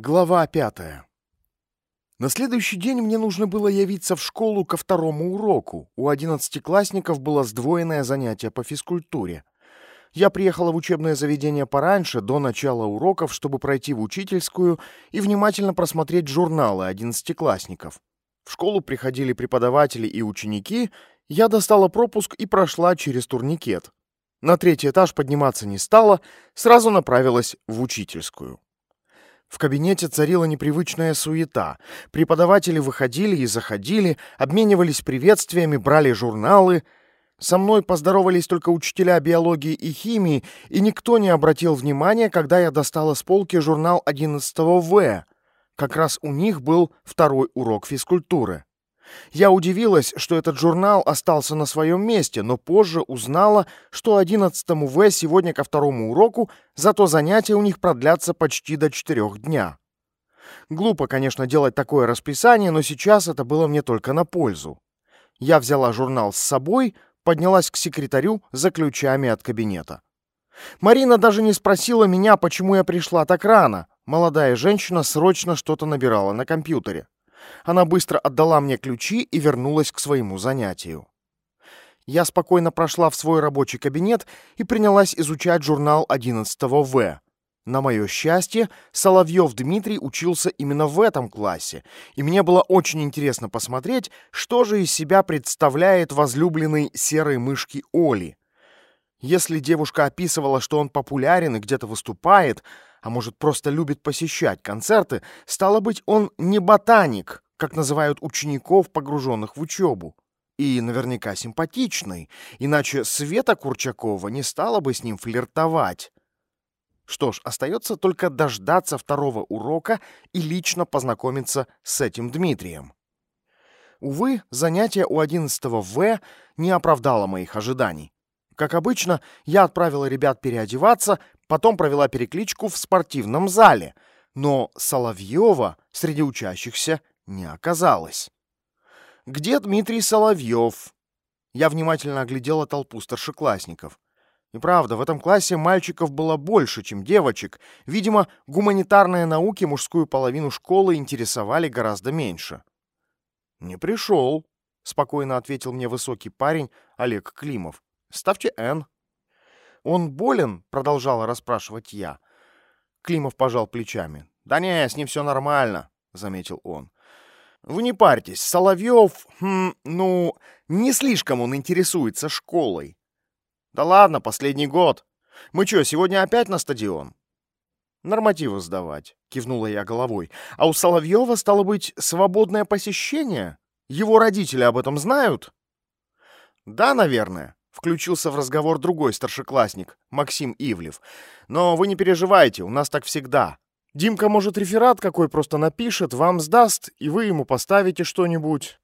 Глава пятая. На следующий день мне нужно было явиться в школу ко второму уроку. У одиннадцатиклассников было сдвоенное занятие по физкультуре. Я приехала в учебное заведение пораньше, до начала уроков, чтобы пройти в учительскую и внимательно просмотреть журналы одиннадцатиклассников. В школу приходили преподаватели и ученики, я достала пропуск и прошла через турникет. На третий этаж подниматься не стала, сразу направилась в учительскую. В кабинете царила непривычная суета. Преподаватели выходили и заходили, обменивались приветствиями, брали журналы. Со мной поздоровались только учителя биологии и химии, и никто не обратил внимания, когда я достала с полки журнал 11 В. Как раз у них был второй урок физкультуры. Я удивилась, что этот журнал остался на своем месте, но позже узнала, что 11 В сегодня ко второму уроку, зато занятия у них продлятся почти до четырех дня. Глупо, конечно, делать такое расписание, но сейчас это было мне только на пользу. Я взяла журнал с собой, поднялась к секретарю за ключами от кабинета. Марина даже не спросила меня, почему я пришла так рано. Молодая женщина срочно что-то набирала на компьютере. Она быстро отдала мне ключи и вернулась к своему занятию. Я спокойно прошла в свой рабочий кабинет и принялась изучать журнал 11 В. На мое счастье, Соловьев Дмитрий учился именно в этом классе, и мне было очень интересно посмотреть, что же из себя представляет возлюбленный серой мышки Оли. Если девушка описывала, что он популярен и где-то выступает, а может просто любит посещать концерты, стало быть, он не ботаник, как называют учеников, погруженных в учебу. И наверняка симпатичный, иначе Света Курчакова не стала бы с ним флиртовать. Что ж, остается только дождаться второго урока и лично познакомиться с этим Дмитрием. Увы, занятие у 11 В не оправдало моих ожиданий. Как обычно, я отправила ребят переодеваться, потом провела перекличку в спортивном зале, но Соловьева среди учащихся не оказалось. «Где Дмитрий Соловьев?» Я внимательно оглядела толпу старшеклассников. И правда, в этом классе мальчиков было больше, чем девочек. Видимо, гуманитарные науки мужскую половину школы интересовали гораздо меньше. «Не пришел», — спокойно ответил мне высокий парень Олег Климов. Ставьте «Н». «Он болен?» — продолжала расспрашивать я. Климов пожал плечами. «Да не, с ним все нормально», — заметил он. «Вы не парьтесь, Соловьев, хм, ну, не слишком он интересуется школой». «Да ладно, последний год. Мы что, сегодня опять на стадион?» «Нормативы сдавать», — кивнула я головой. «А у Соловьева, стало быть, свободное посещение? Его родители об этом знают?» «Да, наверное включился в разговор другой старшеклассник, Максим Ивлев. «Но вы не переживайте, у нас так всегда. Димка, может, реферат какой просто напишет, вам сдаст, и вы ему поставите что-нибудь».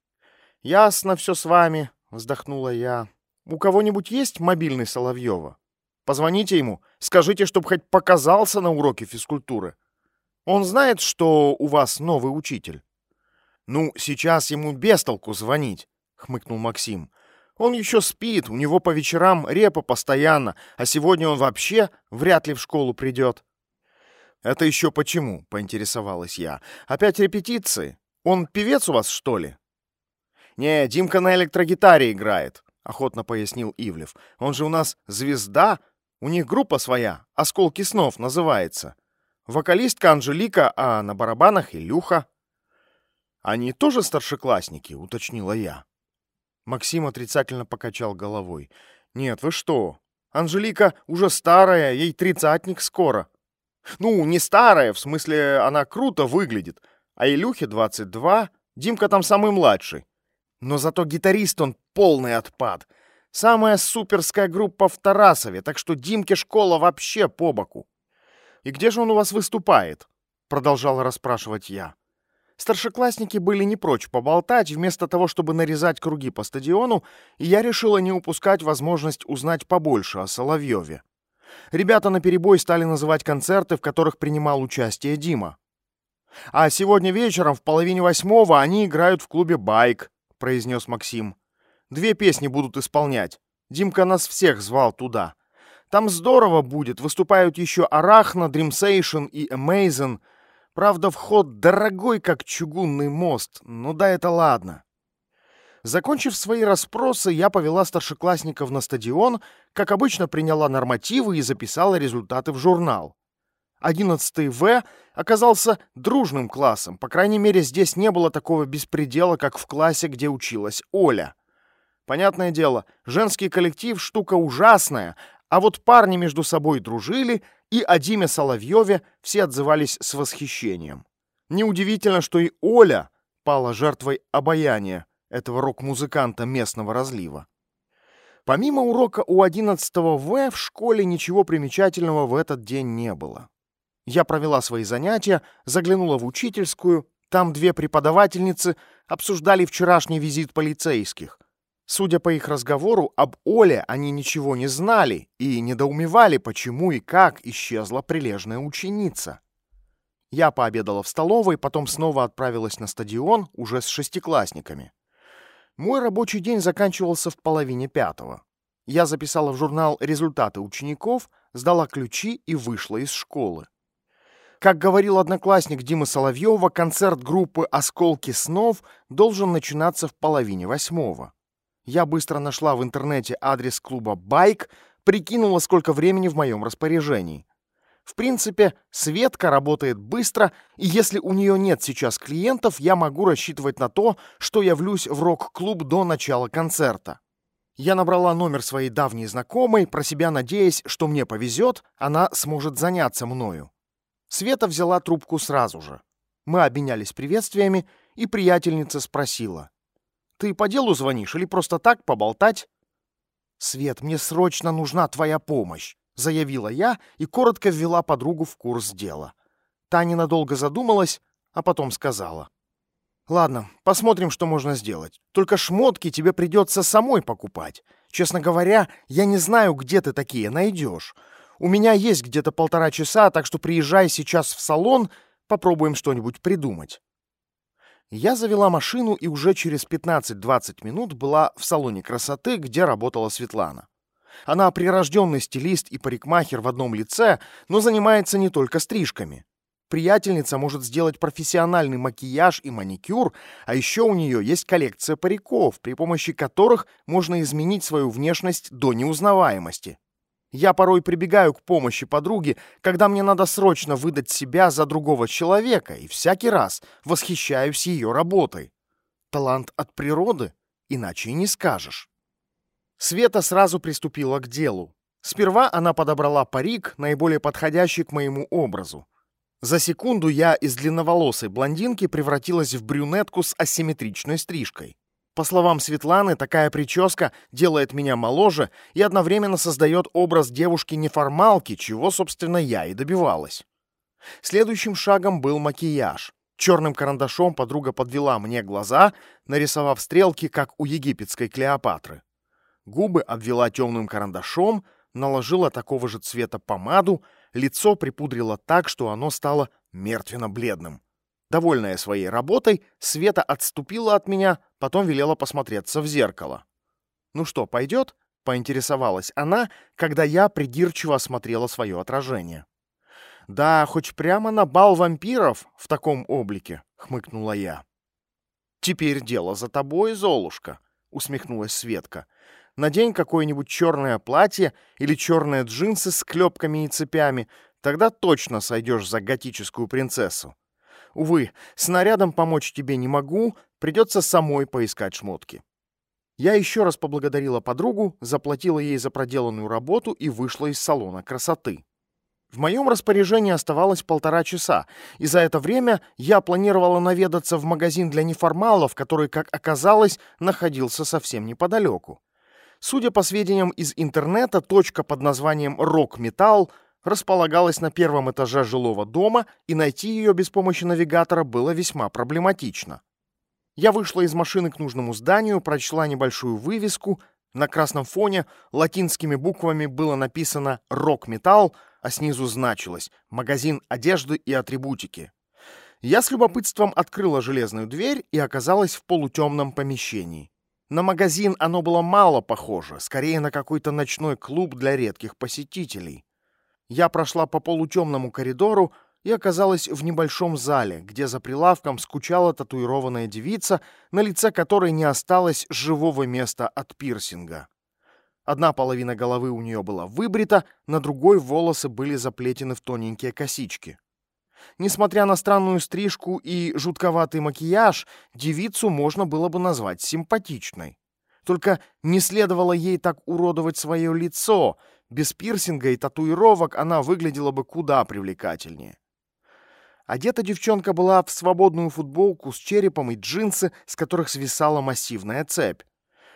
«Ясно все с вами», — вздохнула я. «У кого-нибудь есть мобильный Соловьева? Позвоните ему, скажите, чтобы хоть показался на уроке физкультуры. Он знает, что у вас новый учитель». «Ну, сейчас ему без толку звонить», — хмыкнул Максим. Он еще спит, у него по вечерам репа постоянно, а сегодня он вообще вряд ли в школу придет. «Это еще почему?» — поинтересовалась я. «Опять репетиции? Он певец у вас, что ли?» «Не, Димка на электрогитаре играет», — охотно пояснил Ивлев. «Он же у нас звезда. У них группа своя, «Осколки снов» называется. Вокалистка Анжелика, а на барабанах Илюха». «Они тоже старшеклассники?» — уточнила я. Максим отрицательно покачал головой. «Нет, вы что? Анжелика уже старая, ей тридцатник скоро». «Ну, не старая, в смысле, она круто выглядит. А Илюхе 22, Димка там самый младший. Но зато гитарист он полный отпад. Самая суперская группа в Тарасове, так что Димке школа вообще по боку». «И где же он у вас выступает?» Продолжала расспрашивать я. Старшеклассники были не прочь поболтать, вместо того, чтобы нарезать круги по стадиону, и я решила не упускать возможность узнать побольше о Соловьеве. Ребята наперебой стали называть концерты, в которых принимал участие Дима. «А сегодня вечером в половине восьмого они играют в клубе «Байк», — произнес Максим. «Две песни будут исполнять. Димка нас всех звал туда. Там здорово будет, выступают еще Арахна, Дримсейшн и Amazing — Правда, вход дорогой, как чугунный мост, но да это ладно. Закончив свои расспросы, я повела старшеклассников на стадион, как обычно приняла нормативы и записала результаты в журнал. 11 В оказался дружным классом, по крайней мере, здесь не было такого беспредела, как в классе, где училась Оля. Понятное дело, женский коллектив — штука ужасная, а вот парни между собой дружили, и о Диме Соловьеве все отзывались с восхищением. Неудивительно, что и Оля пала жертвой обаяния этого рок-музыканта местного разлива. Помимо урока у 11 В в школе ничего примечательного в этот день не было. Я провела свои занятия, заглянула в учительскую, там две преподавательницы обсуждали вчерашний визит полицейских. Судя по их разговору, об Оле они ничего не знали и недоумевали, почему и как исчезла прилежная ученица. Я пообедала в столовой, потом снова отправилась на стадион уже с шестиклассниками. Мой рабочий день заканчивался в половине пятого. Я записала в журнал результаты учеников, сдала ключи и вышла из школы. Как говорил одноклассник Димы Соловьева, концерт группы «Осколки снов» должен начинаться в половине восьмого. Я быстро нашла в интернете адрес клуба «Байк», прикинула, сколько времени в моем распоряжении. В принципе, Светка работает быстро, и если у нее нет сейчас клиентов, я могу рассчитывать на то, что явлюсь в рок-клуб до начала концерта. Я набрала номер своей давней знакомой, про себя надеясь, что мне повезет, она сможет заняться мною. Света взяла трубку сразу же. Мы обменялись приветствиями, и приятельница спросила. «Ты по делу звонишь или просто так поболтать?» «Свет, мне срочно нужна твоя помощь», — заявила я и коротко ввела подругу в курс дела. Та ненадолго задумалась, а потом сказала. «Ладно, посмотрим, что можно сделать. Только шмотки тебе придется самой покупать. Честно говоря, я не знаю, где ты такие найдешь. У меня есть где-то полтора часа, так что приезжай сейчас в салон, попробуем что-нибудь придумать. Я завела машину и уже через 15-20 минут была в салоне красоты, где работала Светлана. Она прирожденный стилист и парикмахер в одном лице, но занимается не только стрижками. Приятельница может сделать профессиональный макияж и маникюр, а еще у нее есть коллекция париков, при помощи которых можно изменить свою внешность до неузнаваемости. Я порой прибегаю к помощи подруги, когда мне надо срочно выдать себя за другого человека, и всякий раз восхищаюсь ее работой. Талант от природы, иначе и не скажешь. Света сразу приступила к делу. Сперва она подобрала парик, наиболее подходящий к моему образу. За секунду я из длинноволосой блондинки превратилась в брюнетку с асимметричной стрижкой. По словам Светланы, такая прическа делает меня моложе и одновременно создает образ девушки-неформалки, чего, собственно, я и добивалась. Следующим шагом был макияж. Черным карандашом подруга подвела мне глаза, нарисовав стрелки, как у египетской Клеопатры. Губы обвела темным карандашом, наложила такого же цвета помаду, лицо припудрила так, что оно стало мертвенно-бледным. Довольная своей работой, Света отступила от меня, потом велела посмотреться в зеркало. «Ну что, пойдет?» — поинтересовалась она, когда я придирчиво осмотрела свое отражение. «Да, хоть прямо на бал вампиров в таком облике», — хмыкнула я. «Теперь дело за тобой, Золушка», — усмехнулась Светка. «Надень какое-нибудь черное платье или черные джинсы с клепками и цепями, тогда точно сойдешь за готическую принцессу. Увы, снарядом помочь тебе не могу, придется самой поискать шмотки. Я еще раз поблагодарила подругу, заплатила ей за проделанную работу и вышла из салона красоты. В моем распоряжении оставалось полтора часа, и за это время я планировала наведаться в магазин для неформалов, который, как оказалось, находился совсем неподалеку. Судя по сведениям из интернета, точка под названием «Рок-металл» располагалась на первом этаже жилого дома, и найти ее без помощи навигатора было весьма проблематично. Я вышла из машины к нужному зданию, прочла небольшую вывеску. На красном фоне латинскими буквами было написано «Рок-металл», а снизу значилось «Магазин одежды и атрибутики». Я с любопытством открыла железную дверь и оказалась в полутемном помещении. На магазин оно было мало похоже, скорее на какой-то ночной клуб для редких посетителей. Я прошла по полутемному коридору и оказалась в небольшом зале, где за прилавком скучала татуированная девица, на лице которой не осталось живого места от пирсинга. Одна половина головы у нее была выбрита, на другой волосы были заплетены в тоненькие косички. Несмотря на странную стрижку и жутковатый макияж, девицу можно было бы назвать симпатичной. Только не следовало ей так уродовать свое лицо. Без пирсинга и татуировок она выглядела бы куда привлекательнее. Одета девчонка была в свободную футболку с черепом и джинсы, с которых свисала массивная цепь.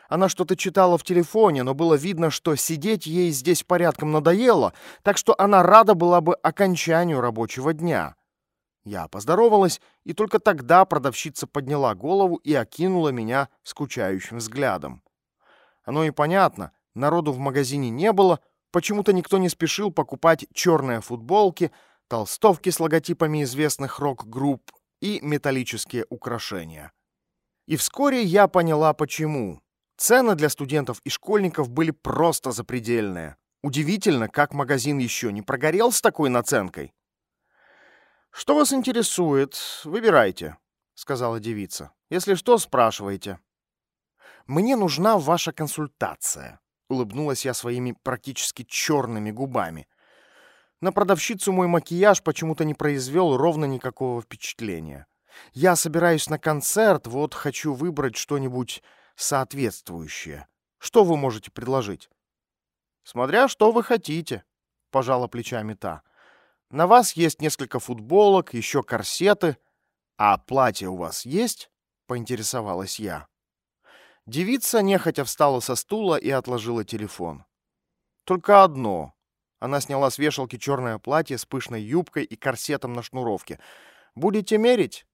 Она что-то читала в телефоне, но было видно, что сидеть ей здесь порядком надоело, так что она рада была бы окончанию рабочего дня. Я поздоровалась, и только тогда продавщица подняла голову и окинула меня скучающим взглядом. Оно и понятно, народу в магазине не было, почему-то никто не спешил покупать черные футболки, толстовки с логотипами известных рок-групп и металлические украшения. И вскоре я поняла, почему. Цены для студентов и школьников были просто запредельные. Удивительно, как магазин еще не прогорел с такой наценкой. «Что вас интересует? Выбирайте», — сказала девица. «Если что, спрашивайте». «Мне нужна ваша консультация», — улыбнулась я своими практически черными губами. На продавщицу мой макияж почему-то не произвел ровно никакого впечатления. Я собираюсь на концерт, вот хочу выбрать что-нибудь соответствующее. Что вы можете предложить? Смотря что вы хотите, пожала плечами та. На вас есть несколько футболок, еще корсеты. А платье у вас есть? Поинтересовалась я. Девица нехотя встала со стула и отложила телефон. Только одно. Она сняла с вешалки черное платье с пышной юбкой и корсетом на шнуровке. «Будете мерить?»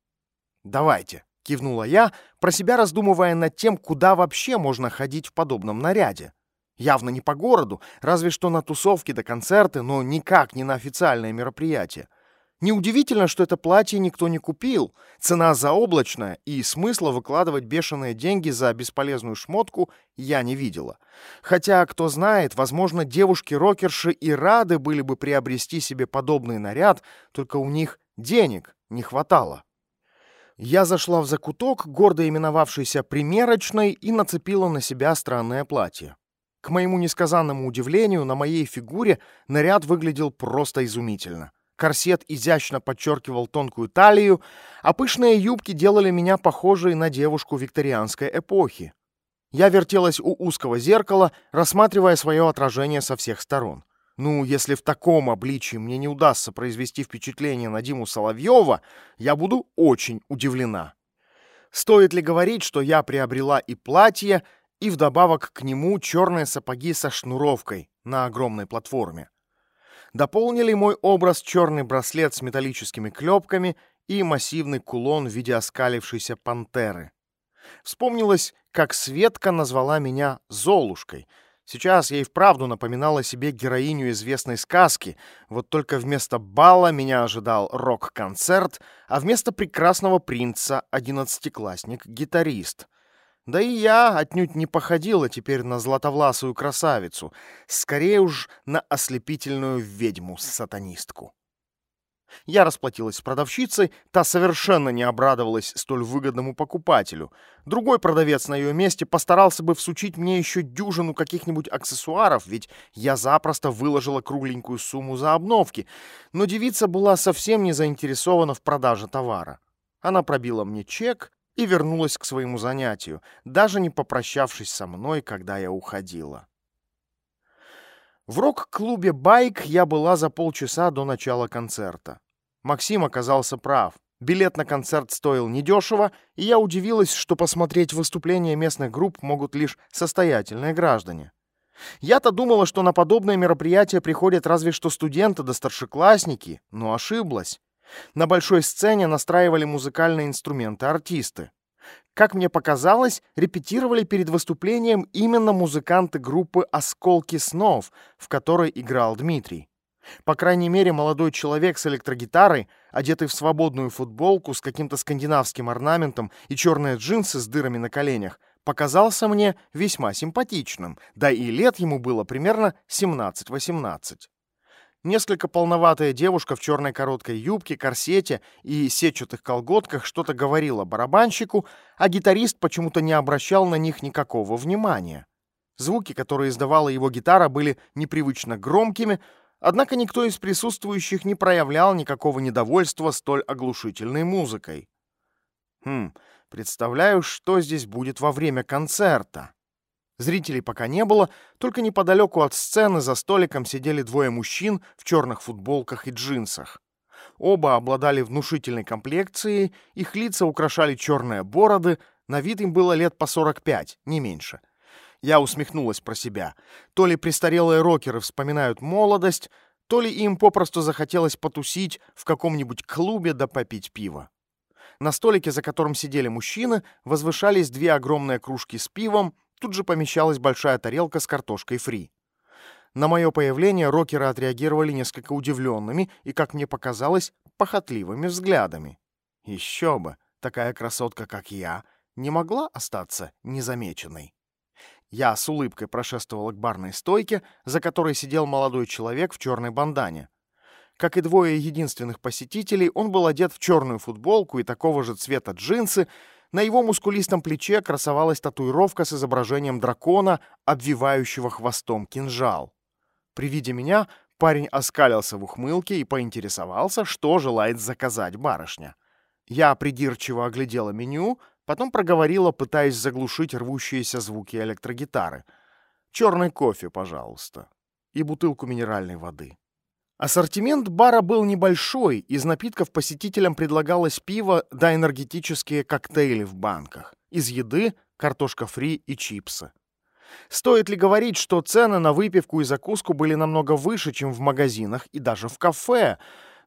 «Давайте», — кивнула я, про себя раздумывая над тем, куда вообще можно ходить в подобном наряде. Явно не по городу, разве что на тусовки да концерты, но никак не на официальное мероприятие. Неудивительно, что это платье никто не купил. Цена заоблачная, и смысла выкладывать бешеные деньги за бесполезную шмотку я не видела. Хотя, кто знает, возможно, девушки-рокерши и рады были бы приобрести себе подобный наряд, только у них денег не хватало. Я зашла в закуток, гордо именовавшийся примерочной, и нацепила на себя странное платье. К моему несказанному удивлению, на моей фигуре наряд выглядел просто изумительно. Корсет изящно подчеркивал тонкую талию, а пышные юбки делали меня похожей на девушку викторианской эпохи. Я вертелась у узкого зеркала, рассматривая свое отражение со всех сторон. Ну, если в таком обличии мне не удастся произвести впечатление на Диму Соловьева, я буду очень удивлена. Стоит ли говорить, что я приобрела и платье, и вдобавок к нему черные сапоги со шнуровкой на огромной платформе. Дополнили мой образ черный браслет с металлическими клепками и массивный кулон в виде оскалившейся пантеры. Вспомнилось, как Светка назвала меня «Золушкой». Сейчас я и вправду напоминала себе героиню известной сказки, вот только вместо бала меня ожидал рок-концерт, а вместо прекрасного принца — одиннадцатиклассник-гитарист — да и я отнюдь не походила теперь на златовласую красавицу, скорее уж на ослепительную ведьму-сатанистку. Я расплатилась с продавщицей, та совершенно не обрадовалась столь выгодному покупателю. Другой продавец на ее месте постарался бы всучить мне еще дюжину каких-нибудь аксессуаров, ведь я запросто выложила кругленькую сумму за обновки, но девица была совсем не заинтересована в продаже товара. Она пробила мне чек, и вернулась к своему занятию, даже не попрощавшись со мной, когда я уходила. В рок-клубе «Байк» я была за полчаса до начала концерта. Максим оказался прав. Билет на концерт стоил недешево, и я удивилась, что посмотреть выступления местных групп могут лишь состоятельные граждане. Я-то думала, что на подобное мероприятие приходят разве что студенты да старшеклассники, но ошиблась. На большой сцене настраивали музыкальные инструменты артисты. Как мне показалось, репетировали перед выступлением именно музыканты группы «Осколки снов», в которой играл Дмитрий. По крайней мере, молодой человек с электрогитарой, одетый в свободную футболку с каким-то скандинавским орнаментом и черные джинсы с дырами на коленях, показался мне весьма симпатичным, да и лет ему было примерно 17-18. Несколько полноватая девушка в черной короткой юбке, корсете и сетчатых колготках что-то говорила барабанщику, а гитарист почему-то не обращал на них никакого внимания. Звуки, которые издавала его гитара, были непривычно громкими, однако никто из присутствующих не проявлял никакого недовольства столь оглушительной музыкой. Хм, представляю, что здесь будет во время концерта. Зрителей пока не было, только неподалеку от сцены за столиком сидели двое мужчин в черных футболках и джинсах. Оба обладали внушительной комплекцией, их лица украшали черные бороды, на вид им было лет по 45, не меньше. Я усмехнулась про себя. То ли престарелые рокеры вспоминают молодость, то ли им попросту захотелось потусить в каком-нибудь клубе да попить пиво. На столике, за которым сидели мужчины, возвышались две огромные кружки с пивом, Тут же помещалась большая тарелка с картошкой фри. На мое появление рокеры отреагировали несколько удивленными и, как мне показалось, похотливыми взглядами. Еще бы, такая красотка, как я, не могла остаться незамеченной. Я с улыбкой прошествовала к барной стойке, за которой сидел молодой человек в черной бандане. Как и двое единственных посетителей, он был одет в черную футболку и такого же цвета джинсы, на его мускулистом плече красовалась татуировка с изображением дракона, обвивающего хвостом кинжал. При виде меня парень оскалился в ухмылке и поинтересовался, что желает заказать барышня. Я придирчиво оглядела меню, потом проговорила, пытаясь заглушить рвущиеся звуки электрогитары. «Черный кофе, пожалуйста, и бутылку минеральной воды». Ассортимент бара был небольшой, из напитков посетителям предлагалось пиво да энергетические коктейли в банках. Из еды — картошка фри и чипсы. Стоит ли говорить, что цены на выпивку и закуску были намного выше, чем в магазинах и даже в кафе,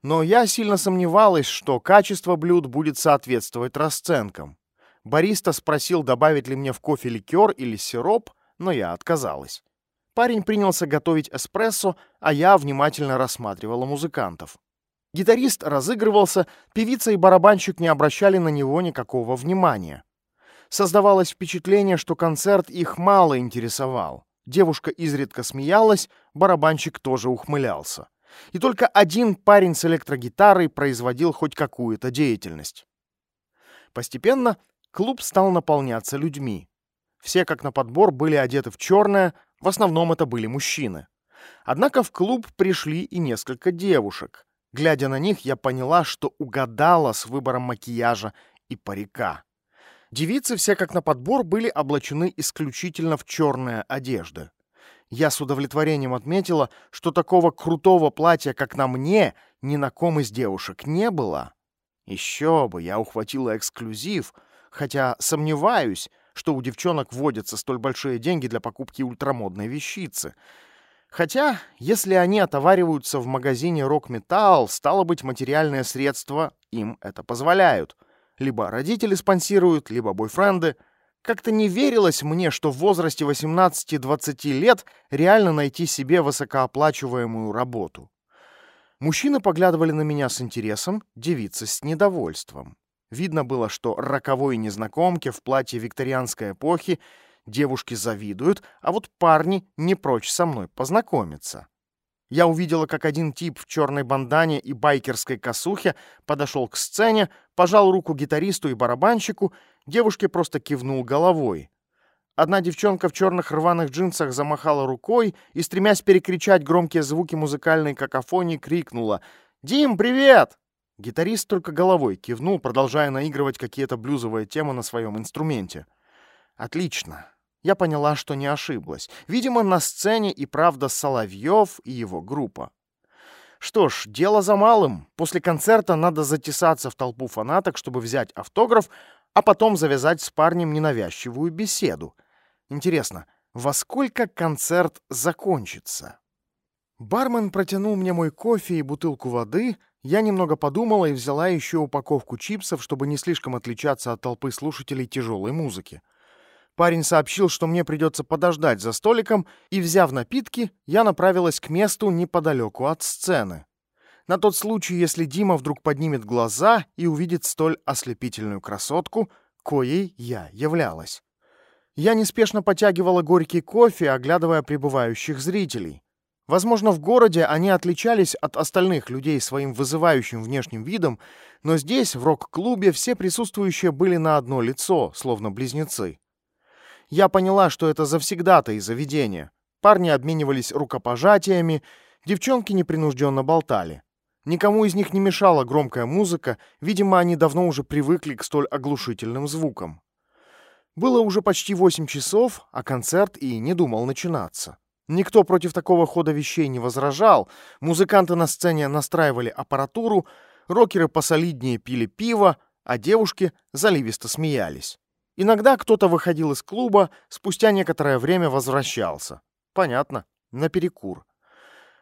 но я сильно сомневалась, что качество блюд будет соответствовать расценкам. Бариста спросил, добавить ли мне в кофе ликер или сироп, но я отказалась. Парень принялся готовить эспрессо, а я внимательно рассматривала музыкантов. Гитарист разыгрывался, певица и барабанщик не обращали на него никакого внимания. Создавалось впечатление, что концерт их мало интересовал. Девушка изредка смеялась, барабанщик тоже ухмылялся. И только один парень с электрогитарой производил хоть какую-то деятельность. Постепенно клуб стал наполняться людьми. Все, как на подбор, были одеты в черное, в основном это были мужчины. Однако в клуб пришли и несколько девушек. Глядя на них, я поняла, что угадала с выбором макияжа и парика. Девицы все как на подбор были облачены исключительно в черные одежды. Я с удовлетворением отметила, что такого крутого платья, как на мне, ни на ком из девушек не было. Еще бы, я ухватила эксклюзив, хотя сомневаюсь, что у девчонок водятся столь большие деньги для покупки ультрамодной вещицы. Хотя, если они отовариваются в магазине рок-металл, стало быть, материальные средства им это позволяют. Либо родители спонсируют, либо бойфренды. Как-то не верилось мне, что в возрасте 18-20 лет реально найти себе высокооплачиваемую работу. Мужчины поглядывали на меня с интересом, девицы с недовольством. Видно было, что роковой незнакомке в платье викторианской эпохи девушки завидуют, а вот парни не прочь со мной познакомиться. Я увидела, как один тип в черной бандане и байкерской косухе подошел к сцене, пожал руку гитаристу и барабанщику, девушке просто кивнул головой. Одна девчонка в черных рваных джинсах замахала рукой и, стремясь перекричать громкие звуки музыкальной какофонии, крикнула «Дим, привет!» Гитарист только головой кивнул, продолжая наигрывать какие-то блюзовые темы на своем инструменте. «Отлично. Я поняла, что не ошиблась. Видимо, на сцене и правда Соловьев и его группа. Что ж, дело за малым. После концерта надо затесаться в толпу фанаток, чтобы взять автограф, а потом завязать с парнем ненавязчивую беседу. Интересно, во сколько концерт закончится? Бармен протянул мне мой кофе и бутылку воды, я немного подумала и взяла еще упаковку чипсов, чтобы не слишком отличаться от толпы слушателей тяжелой музыки. Парень сообщил, что мне придется подождать за столиком, и, взяв напитки, я направилась к месту неподалеку от сцены. На тот случай, если Дима вдруг поднимет глаза и увидит столь ослепительную красотку, коей я являлась. Я неспешно потягивала горький кофе, оглядывая прибывающих зрителей. Возможно, в городе они отличались от остальных людей своим вызывающим внешним видом, но здесь, в рок-клубе, все присутствующие были на одно лицо, словно близнецы. Я поняла, что это завсегда-то и заведение. Парни обменивались рукопожатиями, девчонки непринужденно болтали. Никому из них не мешала громкая музыка, видимо, они давно уже привыкли к столь оглушительным звукам. Было уже почти восемь часов, а концерт и не думал начинаться. Никто против такого хода вещей не возражал, музыканты на сцене настраивали аппаратуру, рокеры посолиднее пили пиво, а девушки заливисто смеялись. Иногда кто-то выходил из клуба, спустя некоторое время возвращался. Понятно, на перекур.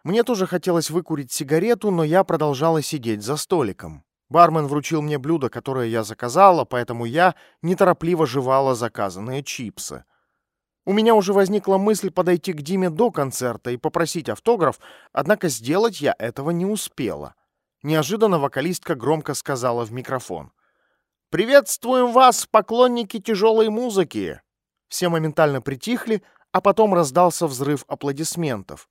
Мне тоже хотелось выкурить сигарету, но я продолжала сидеть за столиком. Бармен вручил мне блюдо, которое я заказала, поэтому я неторопливо жевала заказанные чипсы. У меня уже возникла мысль подойти к Диме до концерта и попросить автограф, однако сделать я этого не успела. Неожиданно вокалистка громко сказала в микрофон. «Приветствуем вас, поклонники тяжелой музыки!» Все моментально притихли, а потом раздался взрыв аплодисментов.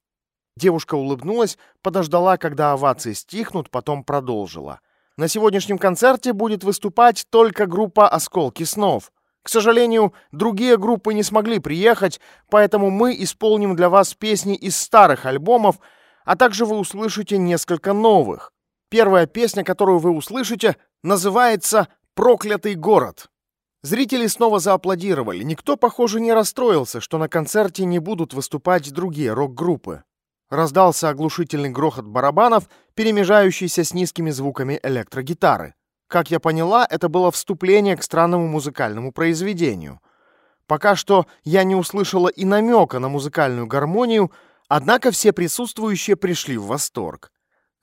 Девушка улыбнулась, подождала, когда овации стихнут, потом продолжила. «На сегодняшнем концерте будет выступать только группа «Осколки снов». К сожалению, другие группы не смогли приехать, поэтому мы исполним для вас песни из старых альбомов, а также вы услышите несколько новых. Первая песня, которую вы услышите, называется «Проклятый город». Зрители снова зааплодировали. Никто, похоже, не расстроился, что на концерте не будут выступать другие рок-группы. Раздался оглушительный грохот барабанов, перемежающийся с низкими звуками электрогитары. Как я поняла, это было вступление к странному музыкальному произведению. Пока что я не услышала и намека на музыкальную гармонию, однако все присутствующие пришли в восторг.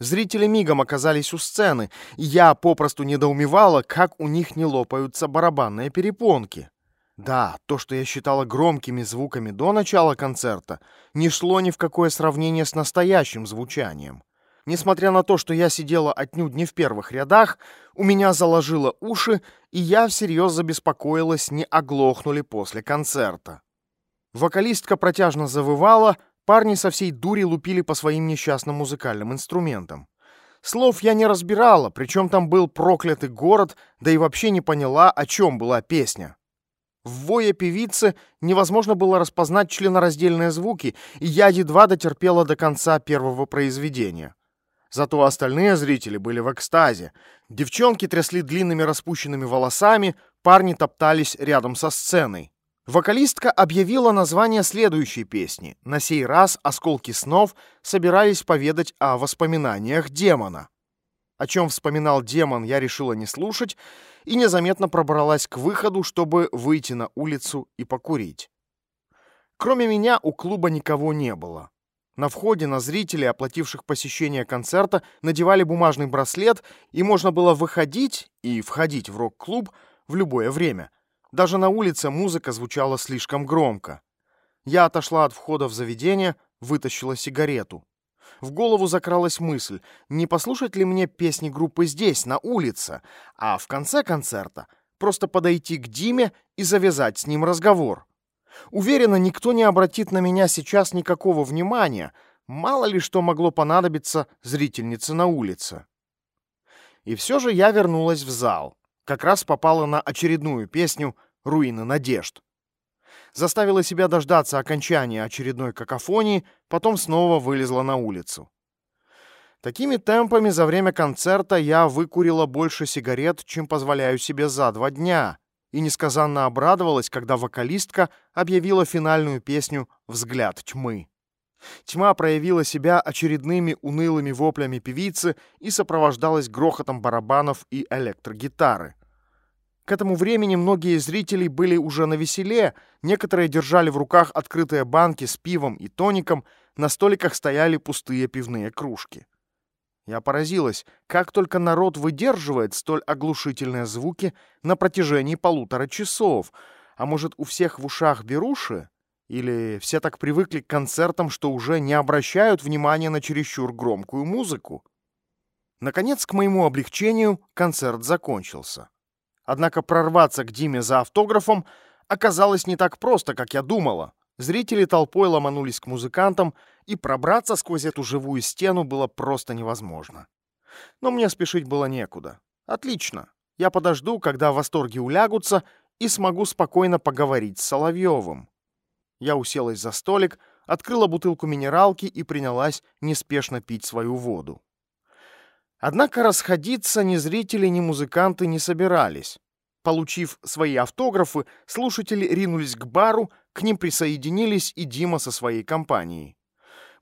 Зрители мигом оказались у сцены, и я попросту недоумевала, как у них не лопаются барабанные перепонки. Да, то, что я считала громкими звуками до начала концерта, не шло ни в какое сравнение с настоящим звучанием. Несмотря на то, что я сидела отнюдь не в первых рядах, у меня заложило уши, и я всерьез забеспокоилась, не оглохнули после концерта. Вокалистка протяжно завывала, парни со всей дури лупили по своим несчастным музыкальным инструментам. Слов я не разбирала, причем там был проклятый город, да и вообще не поняла, о чем была песня. В вое певицы невозможно было распознать членораздельные звуки, и я едва дотерпела до конца первого произведения. Зато остальные зрители были в экстазе. Девчонки трясли длинными распущенными волосами, парни топтались рядом со сценой. Вокалистка объявила название следующей песни. На сей раз «Осколки снов» собирались поведать о воспоминаниях демона. О чем вспоминал демон, я решила не слушать и незаметно пробралась к выходу, чтобы выйти на улицу и покурить. Кроме меня у клуба никого не было. На входе на зрителей, оплативших посещение концерта, надевали бумажный браслет, и можно было выходить и входить в рок-клуб в любое время. Даже на улице музыка звучала слишком громко. Я отошла от входа в заведение, вытащила сигарету. В голову закралась мысль, не послушать ли мне песни группы здесь, на улице, а в конце концерта просто подойти к Диме и завязать с ним разговор. Уверена, никто не обратит на меня сейчас никакого внимания. Мало ли что могло понадобиться зрительнице на улице. И все же я вернулась в зал. Как раз попала на очередную песню «Руины надежд». Заставила себя дождаться окончания очередной какофонии, потом снова вылезла на улицу. Такими темпами за время концерта я выкурила больше сигарет, чем позволяю себе за два дня и несказанно обрадовалась, когда вокалистка объявила финальную песню «Взгляд тьмы». Тьма проявила себя очередными унылыми воплями певицы и сопровождалась грохотом барабанов и электрогитары. К этому времени многие зрители были уже на веселе, некоторые держали в руках открытые банки с пивом и тоником, на столиках стояли пустые пивные кружки. Я поразилась, как только народ выдерживает столь оглушительные звуки на протяжении полутора часов. А может, у всех в ушах беруши? Или все так привыкли к концертам, что уже не обращают внимания на чересчур громкую музыку? Наконец, к моему облегчению, концерт закончился. Однако прорваться к Диме за автографом оказалось не так просто, как я думала. Зрители толпой ломанулись к музыкантам, и пробраться сквозь эту живую стену было просто невозможно. Но мне спешить было некуда. Отлично. Я подожду, когда восторги улягутся, и смогу спокойно поговорить с Соловьевым. Я уселась за столик, открыла бутылку минералки и принялась неспешно пить свою воду. Однако расходиться ни зрители, ни музыканты не собирались. Получив свои автографы, слушатели ринулись к бару, к ним присоединились и Дима со своей компанией.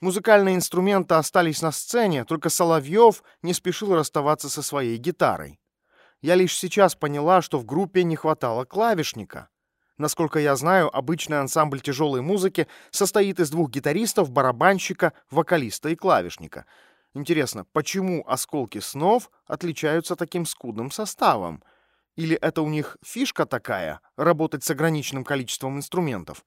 Музыкальные инструменты остались на сцене, только Соловьев не спешил расставаться со своей гитарой. Я лишь сейчас поняла, что в группе не хватало клавишника. Насколько я знаю, обычный ансамбль тяжелой музыки состоит из двух гитаристов, барабанщика, вокалиста и клавишника. Интересно, почему «Осколки снов» отличаются таким скудным составом? Или это у них фишка такая — работать с ограниченным количеством инструментов?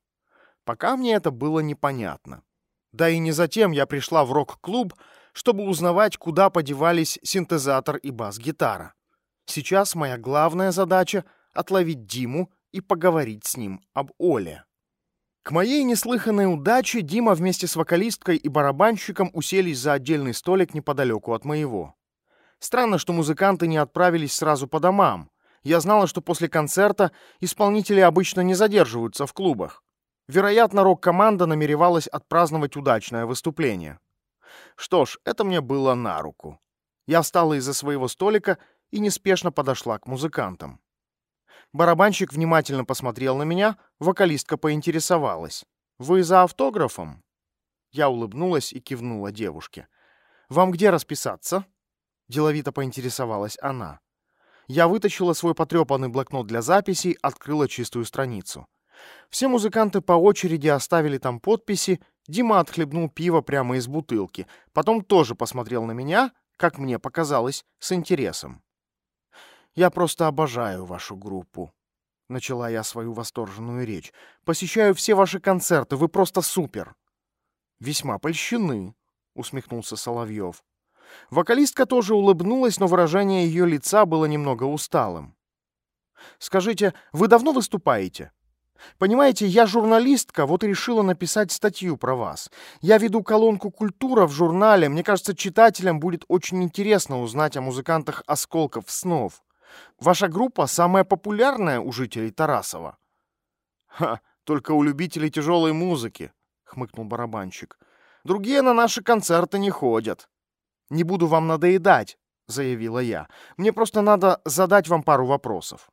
Пока мне это было непонятно. Да и не затем я пришла в рок-клуб, чтобы узнавать, куда подевались синтезатор и бас-гитара. Сейчас моя главная задача — отловить Диму и поговорить с ним об Оле. К моей неслыханной удаче Дима вместе с вокалисткой и барабанщиком уселись за отдельный столик неподалеку от моего. Странно, что музыканты не отправились сразу по домам. Я знала, что после концерта исполнители обычно не задерживаются в клубах. Вероятно, рок-команда намеревалась отпраздновать удачное выступление. Что ж, это мне было на руку. Я встала из-за своего столика и неспешно подошла к музыкантам. Барабанщик внимательно посмотрел на меня, вокалистка поинтересовалась. «Вы за автографом?» Я улыбнулась и кивнула девушке. «Вам где расписаться?» Деловито поинтересовалась она. Я вытащила свой потрепанный блокнот для записей, открыла чистую страницу. Все музыканты по очереди оставили там подписи, Дима отхлебнул пиво прямо из бутылки, потом тоже посмотрел на меня, как мне показалось, с интересом. «Я просто обожаю вашу группу», — начала я свою восторженную речь. «Посещаю все ваши концерты, вы просто супер!» «Весьма польщены», — усмехнулся Соловьев. Вокалистка тоже улыбнулась, но выражение ее лица было немного усталым. «Скажите, вы давно выступаете?» Понимаете, я журналистка, вот и решила написать статью про вас. Я веду колонку «Культура» в журнале. Мне кажется, читателям будет очень интересно узнать о музыкантах «Осколков снов». Ваша группа самая популярная у жителей Тарасова. Ха, только у любителей тяжелой музыки, хмыкнул барабанщик. Другие на наши концерты не ходят. Не буду вам надоедать, заявила я. Мне просто надо задать вам пару вопросов.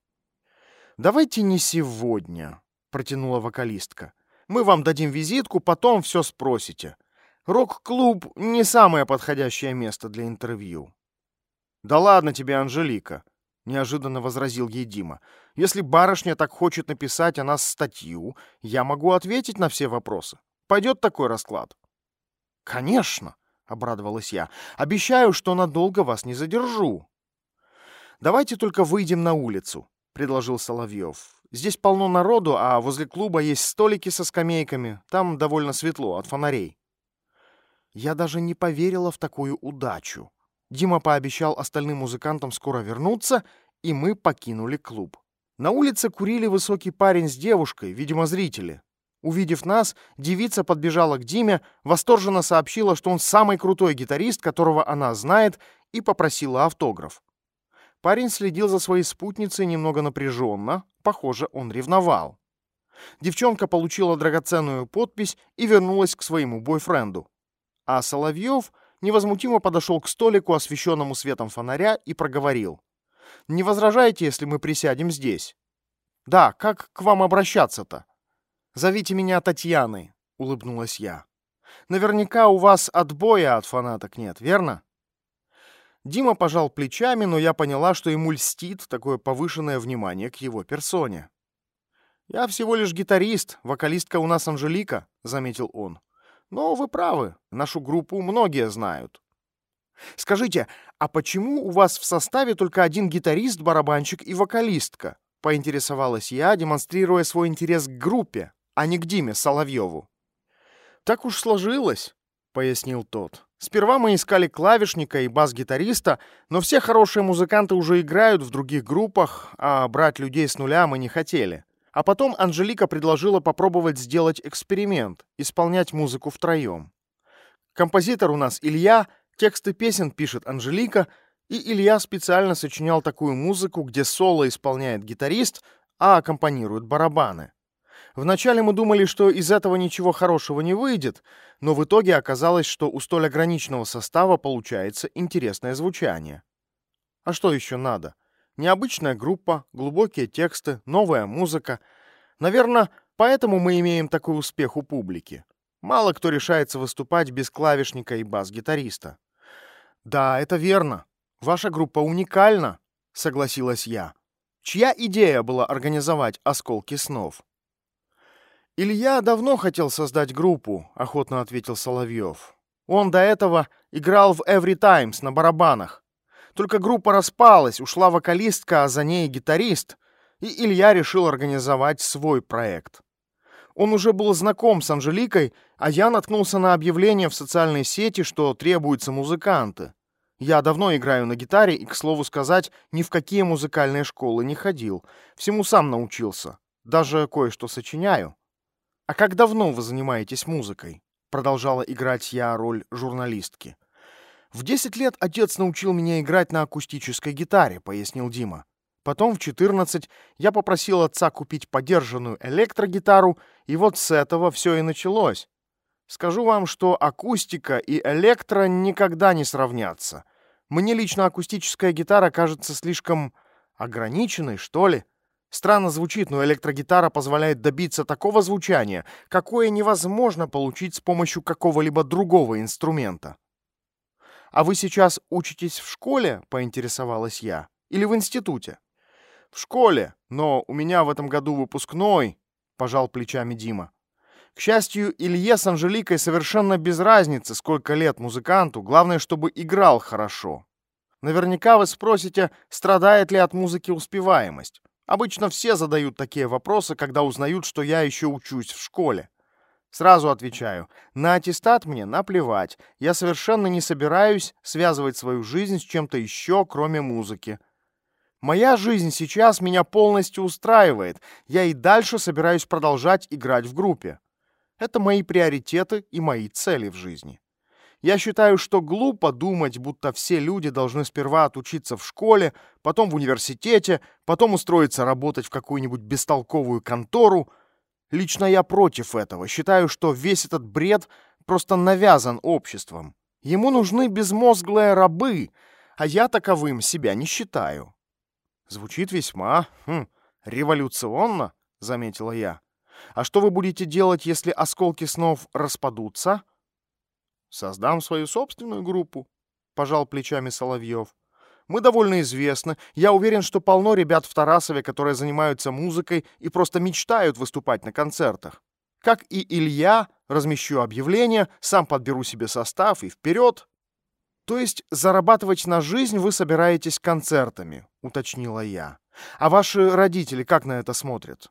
Давайте не сегодня, протянула вокалистка. Мы вам дадим визитку, потом все спросите. Рок-клуб — не самое подходящее место для интервью. Да ладно тебе, Анжелика, неожиданно возразил ей Дима. Если барышня так хочет написать о нас статью, я могу ответить на все вопросы. Пойдет такой расклад? Конечно, обрадовалась я. Обещаю, что надолго вас не задержу. Давайте только выйдем на улицу, предложил Соловьев. Здесь полно народу, а возле клуба есть столики со скамейками. Там довольно светло от фонарей. Я даже не поверила в такую удачу. Дима пообещал остальным музыкантам скоро вернуться, и мы покинули клуб. На улице курили высокий парень с девушкой, видимо, зрители. Увидев нас, девица подбежала к Диме, восторженно сообщила, что он самый крутой гитарист, которого она знает, и попросила автограф. Парень следил за своей спутницей немного напряженно, похоже, он ревновал. Девчонка получила драгоценную подпись и вернулась к своему бойфренду. А Соловьев невозмутимо подошел к столику, освещенному светом фонаря, и проговорил. «Не возражаете, если мы присядем здесь?» «Да, как к вам обращаться-то?» «Зовите меня Татьяной», — улыбнулась я. «Наверняка у вас отбоя от фанаток нет, верно?» Дима пожал плечами, но я поняла, что ему льстит такое повышенное внимание к его персоне. «Я всего лишь гитарист, вокалистка у нас Анжелика», — заметил он. «Но вы правы, нашу группу многие знают». «Скажите, а почему у вас в составе только один гитарист, барабанщик и вокалистка?» — поинтересовалась я, демонстрируя свой интерес к группе, а не к Диме Соловьеву. «Так уж сложилось», — пояснил тот. Сперва мы искали клавишника и бас-гитариста, но все хорошие музыканты уже играют в других группах, а брать людей с нуля мы не хотели. А потом Анжелика предложила попробовать сделать эксперимент, исполнять музыку втроем. Композитор у нас Илья, тексты песен пишет Анжелика, и Илья специально сочинял такую музыку, где соло исполняет гитарист, а аккомпанируют барабаны. Вначале мы думали, что из этого ничего хорошего не выйдет, но в итоге оказалось, что у столь ограниченного состава получается интересное звучание. А что еще надо? Необычная группа, глубокие тексты, новая музыка. Наверное, поэтому мы имеем такой успех у публики. Мало кто решается выступать без клавишника и бас-гитариста. «Да, это верно. Ваша группа уникальна», — согласилась я. Чья идея была организовать «Осколки снов»? «Илья давно хотел создать группу», — охотно ответил Соловьев. «Он до этого играл в Every Times на барабанах. Только группа распалась, ушла вокалистка, а за ней гитарист, и Илья решил организовать свой проект. Он уже был знаком с Анжеликой, а я наткнулся на объявление в социальной сети, что требуются музыканты. Я давно играю на гитаре и, к слову сказать, ни в какие музыкальные школы не ходил. Всему сам научился. Даже кое-что сочиняю. «А как давно вы занимаетесь музыкой?» Продолжала играть я роль журналистки. В 10 лет отец научил меня играть на акустической гитаре, пояснил Дима. Потом в 14 я попросил отца купить подержанную электрогитару, и вот с этого все и началось. Скажу вам, что акустика и электро никогда не сравнятся. Мне лично акустическая гитара кажется слишком ограниченной, что ли. Странно звучит, но электрогитара позволяет добиться такого звучания, какое невозможно получить с помощью какого-либо другого инструмента. «А вы сейчас учитесь в школе?» — поинтересовалась я. «Или в институте?» «В школе, но у меня в этом году выпускной», — пожал плечами Дима. К счастью, Илье с Анжеликой совершенно без разницы, сколько лет музыканту, главное, чтобы играл хорошо. Наверняка вы спросите, страдает ли от музыки успеваемость. Обычно все задают такие вопросы, когда узнают, что я еще учусь в школе. Сразу отвечаю, на аттестат мне наплевать. Я совершенно не собираюсь связывать свою жизнь с чем-то еще, кроме музыки. Моя жизнь сейчас меня полностью устраивает. Я и дальше собираюсь продолжать играть в группе. Это мои приоритеты и мои цели в жизни. Я считаю, что глупо думать, будто все люди должны сперва отучиться в школе, потом в университете, потом устроиться работать в какую-нибудь бестолковую контору, Лично я против этого. Считаю, что весь этот бред просто навязан обществом. Ему нужны безмозглые рабы, а я таковым себя не считаю. Звучит весьма хм, революционно, заметила я. А что вы будете делать, если осколки снов распадутся? Создам свою собственную группу, пожал плечами Соловьев. Мы довольно известны. Я уверен, что полно ребят в Тарасове, которые занимаются музыкой и просто мечтают выступать на концертах. Как и Илья, размещу объявление, сам подберу себе состав и вперед. То есть зарабатывать на жизнь вы собираетесь концертами, уточнила я. А ваши родители как на это смотрят?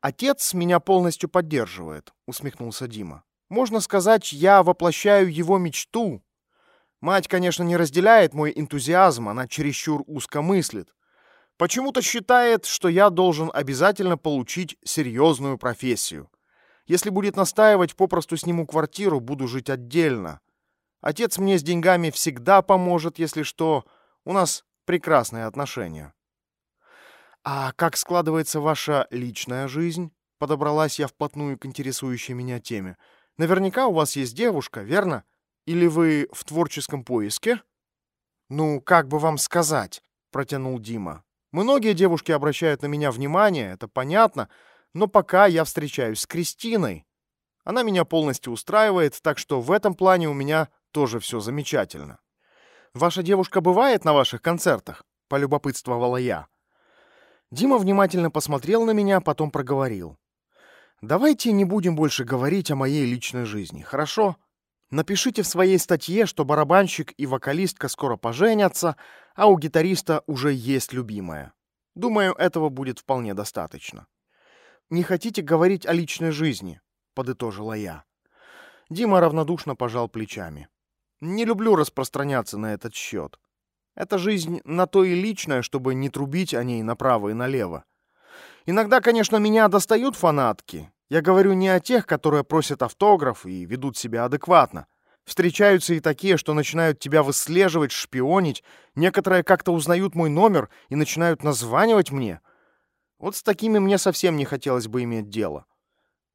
Отец меня полностью поддерживает, усмехнулся Дима. Можно сказать, я воплощаю его мечту, Мать, конечно, не разделяет мой энтузиазм, она чересчур узко мыслит. Почему-то считает, что я должен обязательно получить серьезную профессию. Если будет настаивать, попросту сниму квартиру, буду жить отдельно. Отец мне с деньгами всегда поможет, если что. У нас прекрасные отношения. А как складывается ваша личная жизнь? Подобралась я вплотную к интересующей меня теме. Наверняка у вас есть девушка, верно? Или вы в творческом поиске?» «Ну, как бы вам сказать?» — протянул Дима. «Многие девушки обращают на меня внимание, это понятно, но пока я встречаюсь с Кристиной. Она меня полностью устраивает, так что в этом плане у меня тоже все замечательно». «Ваша девушка бывает на ваших концертах?» — полюбопытствовала я. Дима внимательно посмотрел на меня, потом проговорил. «Давайте не будем больше говорить о моей личной жизни, хорошо? Напишите в своей статье, что барабанщик и вокалистка скоро поженятся, а у гитариста уже есть любимая. Думаю, этого будет вполне достаточно. «Не хотите говорить о личной жизни?» — подытожила я. Дима равнодушно пожал плечами. «Не люблю распространяться на этот счет. Эта жизнь на то и личная, чтобы не трубить о ней направо и налево. Иногда, конечно, меня достают фанатки. Я говорю не о тех, которые просят автограф и ведут себя адекватно. Встречаются и такие, что начинают тебя выслеживать, шпионить. Некоторые как-то узнают мой номер и начинают названивать мне. Вот с такими мне совсем не хотелось бы иметь дело.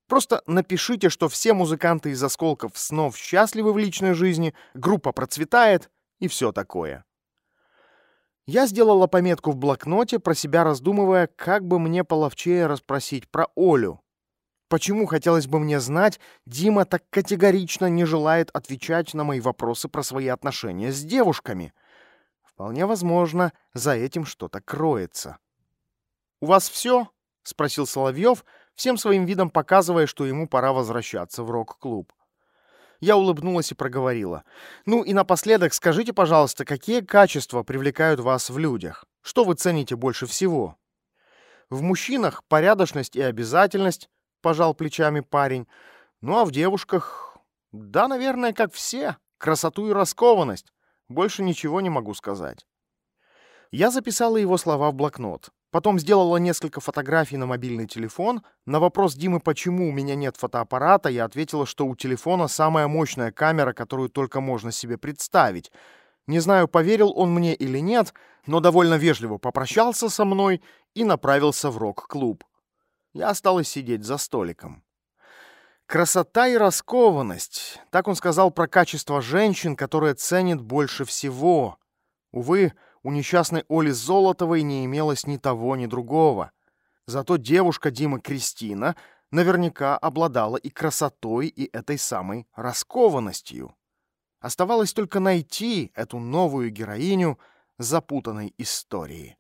Просто напишите, что все музыканты из осколков снов счастливы в личной жизни, группа процветает и все такое. Я сделала пометку в блокноте, про себя раздумывая, как бы мне половчее расспросить про Олю. Почему, хотелось бы мне знать, Дима так категорично не желает отвечать на мои вопросы про свои отношения с девушками? Вполне возможно, за этим что-то кроется. «У вас все?» — спросил Соловьев, всем своим видом показывая, что ему пора возвращаться в рок-клуб. Я улыбнулась и проговорила. «Ну и напоследок скажите, пожалуйста, какие качества привлекают вас в людях? Что вы цените больше всего?» «В мужчинах порядочность и обязательность, — пожал плечами парень. «Ну а в девушках...» «Да, наверное, как все. Красоту и раскованность. Больше ничего не могу сказать». Я записала его слова в блокнот. Потом сделала несколько фотографий на мобильный телефон. На вопрос Димы, почему у меня нет фотоаппарата, я ответила, что у телефона самая мощная камера, которую только можно себе представить. Не знаю, поверил он мне или нет, но довольно вежливо попрощался со мной и направился в рок-клуб я осталась сидеть за столиком. Красота и раскованность. Так он сказал про качество женщин, которые ценит больше всего. Увы, у несчастной Оли Золотовой не имелось ни того, ни другого. Зато девушка Димы Кристина наверняка обладала и красотой, и этой самой раскованностью. Оставалось только найти эту новую героиню запутанной истории.